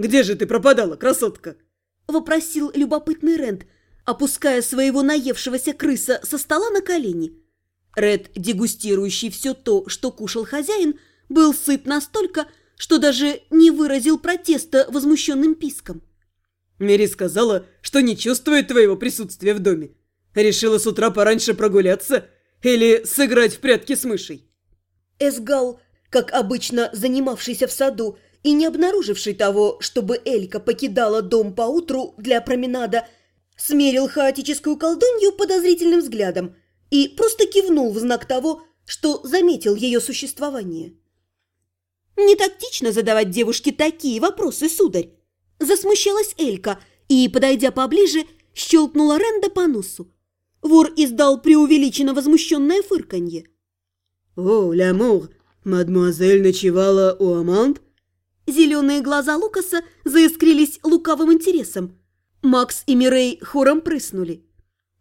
Где же ты пропадала, красотка?» Вопросил любопытный Рэнд, опуская своего наевшегося крыса со стола на колени. Ред, дегустирующий все то, что кушал хозяин, был сыт настолько, что даже не выразил протеста возмущенным писком. Мери сказала, что не чувствует твоего присутствия в доме. Решила с утра пораньше прогуляться или сыграть в прятки с мышей. Эсгал, как обычно занимавшийся в саду и не обнаруживший того, чтобы Элька покидала дом поутру для променада, смерил хаотическую колдунью подозрительным взглядом и просто кивнул в знак того, что заметил ее существование. «Не тактично задавать девушке такие вопросы, сударь!» Засмущалась Элька и, подойдя поближе, щелкнула Ренда по носу. Вор издал преувеличенно возмущенное фырканье. «О, лямур, мадемуазель ночевала у Аманд?» Зеленые глаза Лукаса заискрились лукавым интересом. Макс и Мирей хором прыснули.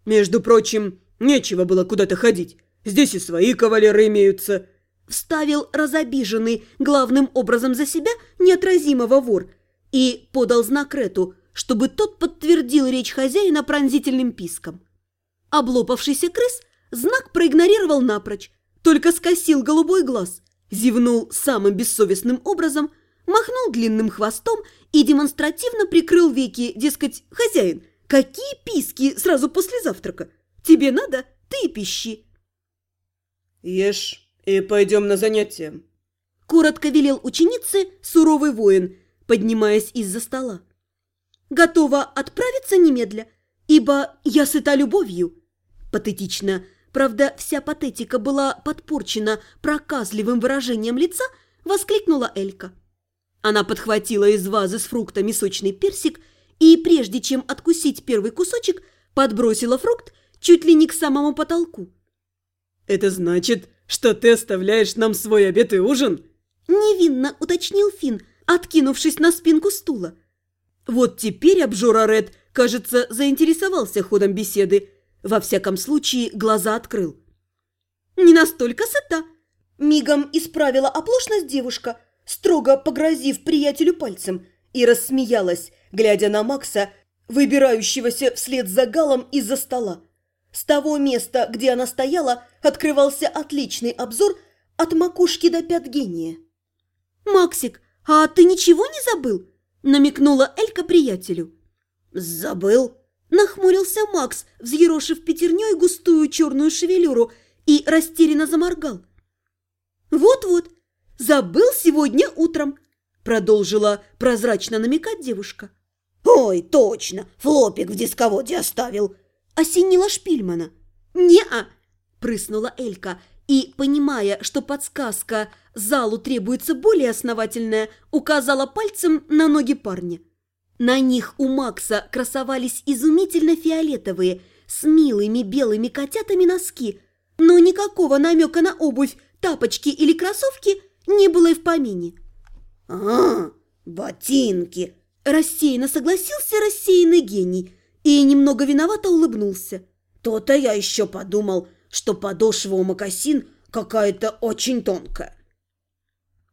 «Между прочим, нечего было куда-то ходить. Здесь и свои кавалеры имеются», вставил разобиженный главным образом за себя неотразимого вор и подал знак Рету, чтобы тот подтвердил речь хозяина пронзительным писком. Облопавшийся крыс знак проигнорировал напрочь, только скосил голубой глаз, зевнул самым бессовестным образом, махнул длинным хвостом и демонстративно прикрыл веки, дескать, «Хозяин, какие писки сразу после завтрака? Тебе надо? Ты пищи!» «Ешь и пойдем на занятия», – коротко велел ученице суровый воин, поднимаясь из-за стола. «Готова отправиться немедля, ибо я сыта любовью», – патетично – правда, вся патетика была подпорчена проказливым выражением лица, воскликнула Элька. Она подхватила из вазы с фруктами сочный персик и, прежде чем откусить первый кусочек, подбросила фрукт чуть ли не к самому потолку. «Это значит, что ты оставляешь нам свой обед и ужин?» Невинно уточнил Финн, откинувшись на спинку стула. Вот теперь обжора Ред, кажется, заинтересовался ходом беседы. Во всяком случае, глаза открыл. «Не настолько сыта!» Мигом исправила оплошность девушка – строго погрозив приятелю пальцем, и рассмеялась, глядя на Макса, выбирающегося вслед за Галом из-за стола. С того места, где она стояла, открывался отличный обзор от макушки до пят гения. «Максик, а ты ничего не забыл?» – намекнула Элька приятелю. «Забыл?» – нахмурился Макс, взъерошив пятерней густую черную шевелюру и растерянно заморгал. «Вот-вот, Забыл сегодня утром», – продолжила прозрачно намекать девушка. «Ой, точно, флопик в дисководе оставил», – осенила Шпильмана. «Не-а», – прыснула Элька, и, понимая, что подсказка залу требуется более основательная, указала пальцем на ноги парня. На них у Макса красовались изумительно фиолетовые, с милыми белыми котятами носки, но никакого намека на обувь, тапочки или кроссовки – не было и в помине. «А, ботинки!» – рассеянно согласился рассеянный гений и немного виновато улыбнулся. «То-то я еще подумал, что подошва у мокасин какая-то очень тонкая».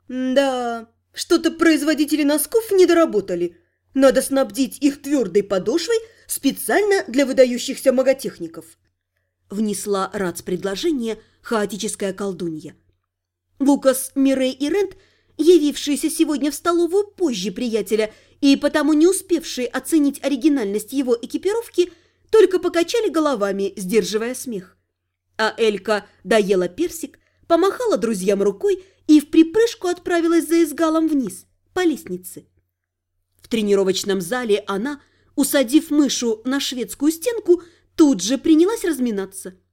«Да, что-то производители носков не доработали. Надо снабдить их твердой подошвой специально для выдающихся маготехников». Внесла Рац предложение хаотическая колдунья – Лукас, Мирей и Рент, явившиеся сегодня в столовую позже приятеля и потому не успевшие оценить оригинальность его экипировки, только покачали головами, сдерживая смех. А Элька доела персик, помахала друзьям рукой и в припрыжку отправилась за изгалом вниз, по лестнице. В тренировочном зале она, усадив мышу на шведскую стенку, тут же принялась разминаться –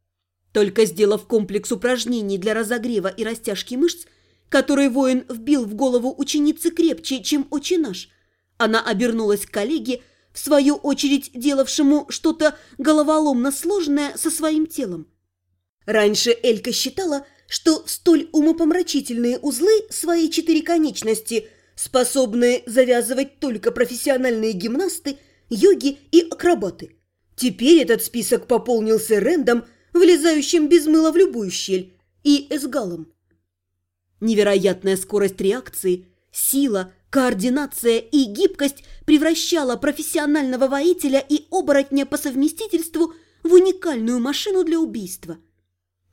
только сделав комплекс упражнений для разогрева и растяжки мышц, который воин вбил в голову ученицы крепче, чем отче наш, она обернулась к коллеге, в свою очередь делавшему что-то головоломно сложное со своим телом. Раньше Элька считала, что столь умопомрачительные узлы своей четыре конечности способны завязывать только профессиональные гимнасты, йоги и акробаты. Теперь этот список пополнился Рэндом – влезающим без мыла в любую щель, и эсгалом. Невероятная скорость реакции, сила, Координация и гибкость превращала профессионального воителя и оборотня по совместительству в уникальную машину для убийства.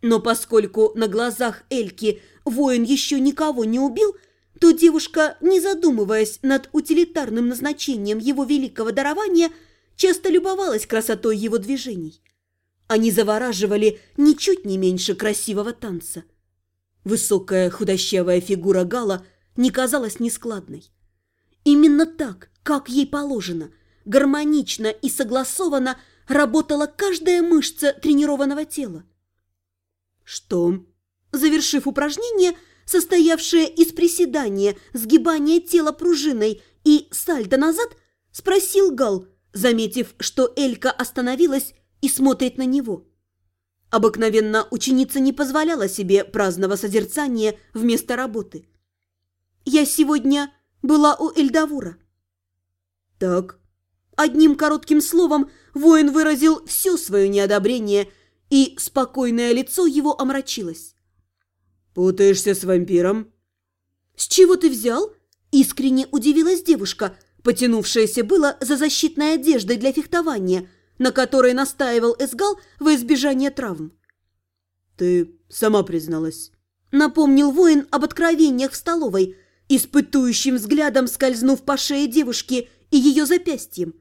Но поскольку на глазах Эльки воин еще никого не убил, то девушка, не задумываясь над утилитарным назначением его великого дарования, часто любовалась красотой его движений. Они завораживали ничуть не меньше красивого танца. Высокая худощавая фигура Гала не казалась нескладной. Именно так, как ей положено, гармонично и согласованно работала каждая мышца тренированного тела. Что? Завершив упражнение, состоявшее из приседания, сгибания тела пружиной и сальто назад, спросил Гал, заметив, что Элька остановилась и смотрит на него. Обыкновенно ученица не позволяла себе праздного созерцания вместо работы. «Я сегодня была у Эльдавура». «Так». Одним коротким словом воин выразил все свое неодобрение, и спокойное лицо его омрачилось. «Путаешься с вампиром?» «С чего ты взял?» – искренне удивилась девушка, потянувшаяся было за защитной одеждой для фехтования – на которой настаивал Эсгал во избежание травм. «Ты сама призналась», — напомнил воин об откровениях в столовой, испытующим взглядом скользнув по шее девушки и ее запястьем.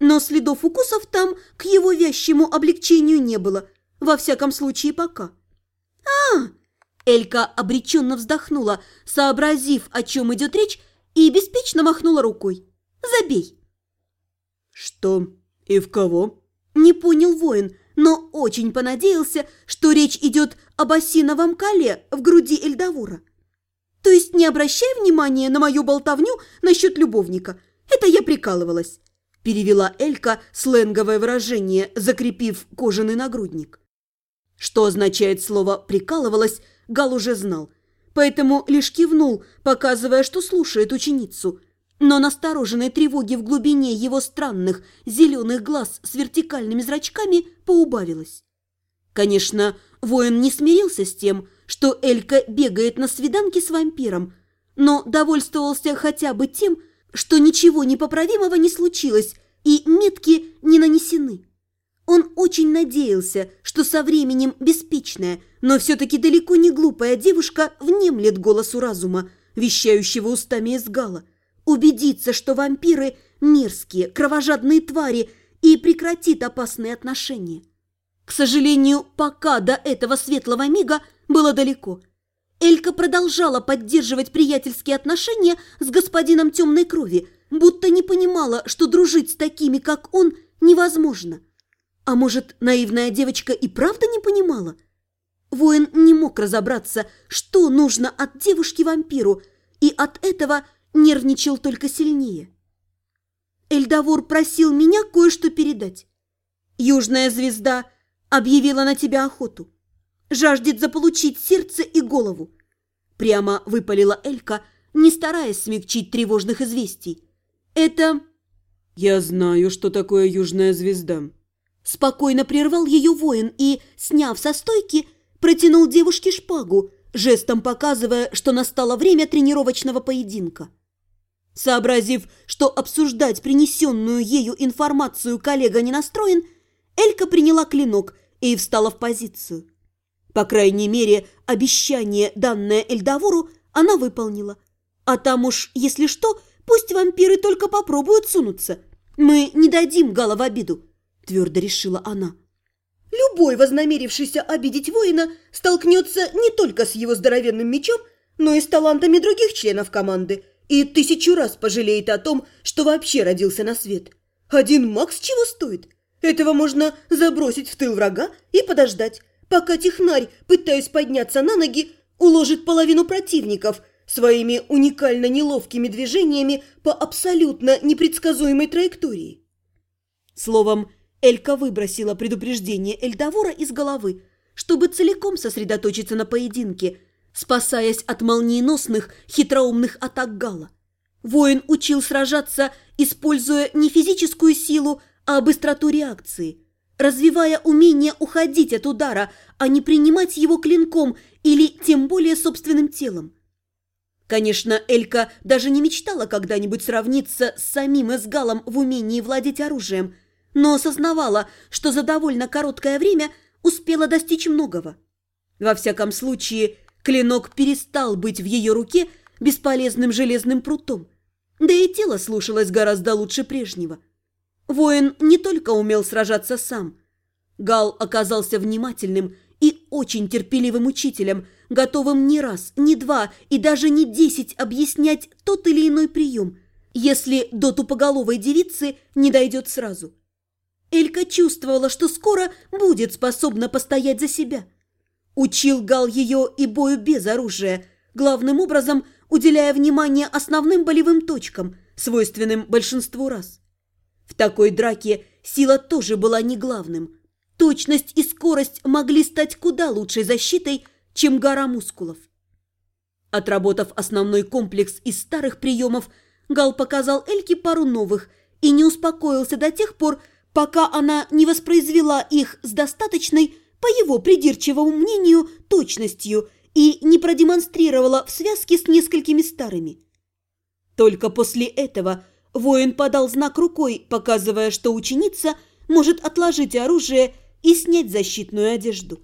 Но следов укусов там к его вящему облегчению не было, во всяком случае пока. а Элька обреченно вздохнула, сообразив, о чем идет речь, и беспечно махнула рукой. «Забей!» «Что и в кого?» Не понял воин, но очень понадеялся, что речь идет об осиновом коле в груди Эльдавура. То есть не обращай внимания на мою болтовню насчет любовника. Это я прикалывалась. Перевела Элька сленговое выражение, закрепив кожаный нагрудник. Что означает слово «прикалывалась», Гал уже знал. Поэтому лишь кивнул, показывая, что слушает ученицу – но настороженной тревоги в глубине его странных зеленых глаз с вертикальными зрачками поубавилось. Конечно, воин не смирился с тем, что Элька бегает на свиданке с вампиром, но довольствовался хотя бы тем, что ничего непоправимого не случилось и метки не нанесены. Он очень надеялся, что со временем беспечная, но все-таки далеко не глупая девушка внемлет голосу разума, вещающего устами Эсгала – убедиться, что вампиры – мерзкие, кровожадные твари и прекратит опасные отношения. К сожалению, пока до этого светлого мига было далеко. Элька продолжала поддерживать приятельские отношения с господином темной крови, будто не понимала, что дружить с такими, как он, невозможно. А может, наивная девочка и правда не понимала? Воин не мог разобраться, что нужно от девушки-вампиру, и от этого – нервничал только сильнее. Эльдавур просил меня кое-что передать. Южная звезда объявила на тебя охоту. Жаждет заполучить сердце и голову. Прямо выпалила Элька, не стараясь смягчить тревожных известий. Это... Я знаю, что такое южная звезда. Спокойно прервал ее воин и, сняв со стойки, протянул девушке шпагу, жестом показывая, что настало время тренировочного поединка. Сообразив, что обсуждать принесенную ею информацию коллега не настроен, Элька приняла клинок и встала в позицию. По крайней мере, обещание, данное Эльдавуру, она выполнила. А там уж, если что, пусть вампиры только попробуют сунуться. Мы не дадим Гала в обиду, твердо решила она. Любой, вознамерившийся обидеть воина, столкнется не только с его здоровенным мечом, но и с талантами других членов команды – и тысячу раз пожалеет о том, что вообще родился на свет. Один Макс чего стоит? Этого можно забросить в тыл врага и подождать, пока технарь, пытаясь подняться на ноги, уложит половину противников своими уникально неловкими движениями по абсолютно непредсказуемой траектории. Словом, Элька выбросила предупреждение Эльдовора из головы, чтобы целиком сосредоточиться на поединке – спасаясь от молниеносных, хитроумных атак Гала. Воин учил сражаться, используя не физическую силу, а быстроту реакции, развивая умение уходить от удара, а не принимать его клинком или тем более собственным телом. Конечно, Элька даже не мечтала когда-нибудь сравниться с самим Эсгалом в умении владеть оружием, но осознавала, что за довольно короткое время успела достичь многого. Во всяком случае, клинок перестал быть в ее руке бесполезным железным прутом, да и тело слушалось гораздо лучше прежнего. Воин не только умел сражаться сам. Гал оказался внимательным и очень терпеливым учителем, готовым не раз, не два и даже не десять объяснять тот или иной прием, если до тупоголовой девицы не дойдет сразу. Элька чувствовала, что скоро будет способна постоять за себя. Учил Гал ее и бою без оружия, главным образом уделяя внимание основным болевым точкам, свойственным большинству раз. В такой драке сила тоже была не главным. Точность и скорость могли стать куда лучшей защитой, чем гора мускулов. Отработав основной комплекс из старых приемов, Гал показал Эльке пару новых и не успокоился до тех пор, пока она не воспроизвела их с достаточной, по его придирчивому мнению, точностью и не продемонстрировала в связке с несколькими старыми. Только после этого – Воин подал знак рукой, показывая, что ученица может отложить оружие и снять защитную одежду.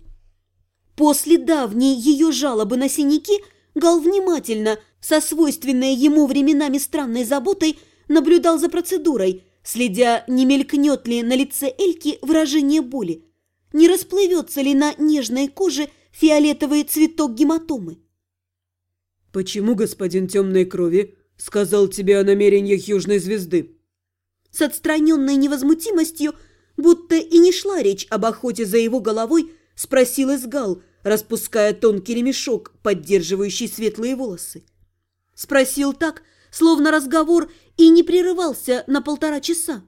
После давней ее жалобы на синяки Гал внимательно, со свойственной ему временами странной заботой, наблюдал за процедурой, следя, не мелькнет ли на лице Эльки выражение боли, не расплывется ли на нежной коже фиолетовый цветок гематомы. «Почему господин темной крови сказал тебе о намерениях Южной Звезды?» С отстраненной невозмутимостью, будто и не шла речь об охоте за его головой, спросил Изгал, распуская тонкий ремешок, поддерживающий светлые волосы. Спросил так, словно разговор и не прерывался на полтора часа.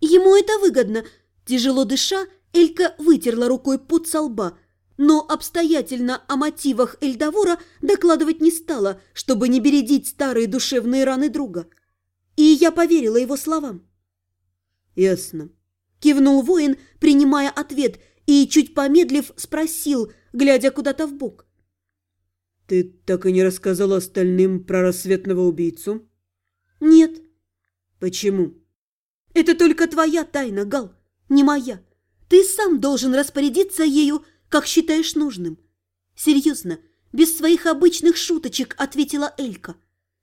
Ему это выгодно. Тяжело дыша, Элька вытерла рукой пот со лба, но обстоятельно о мотивах Эльдовора докладывать не стала, чтобы не бередить старые душевные раны друга. И я поверила его словам. «Ясно», – кивнул воин, принимая ответ, и, чуть помедлив, спросил, глядя куда-то в бок. «Ты так и не рассказал остальным про рассветного убийцу?» «Нет». «Почему?» «Это только твоя тайна, Гал, не моя. Ты сам должен распорядиться ею, как считаешь нужным. Серьезно, без своих обычных шуточек, ответила Элька.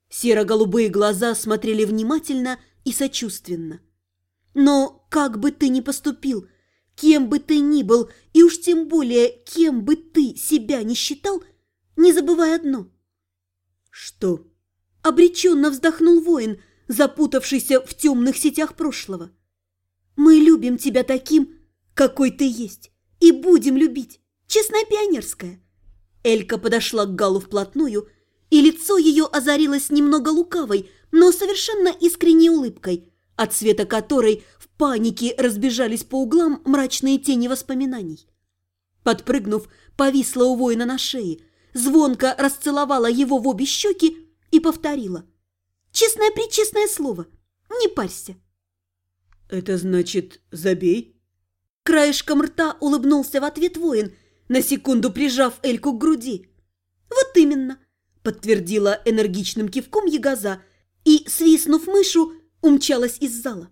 Серо-голубые глаза смотрели внимательно и сочувственно. Но как бы ты ни поступил, кем бы ты ни был, и уж тем более, кем бы ты себя не считал, не забывай одно. Что? Обреченно вздохнул воин, запутавшийся в темных сетях прошлого. Мы любим тебя таким, какой ты есть, и будем любить. Честная пионерская. Элька подошла к Галу вплотную, и лицо ее озарилось немного лукавой, но совершенно искренней улыбкой, от цвета которой в панике разбежались по углам мрачные тени воспоминаний. Подпрыгнув, повисла у воина на шее, звонко расцеловала его в обе щеки и повторила. «Честное-пречестное слово, не парься». «Это значит, забей?» Краешком рта улыбнулся в ответ воин – на секунду прижав Эльку к груди. «Вот именно!» – подтвердила энергичным кивком ягоза и, свистнув мышу, умчалась из зала.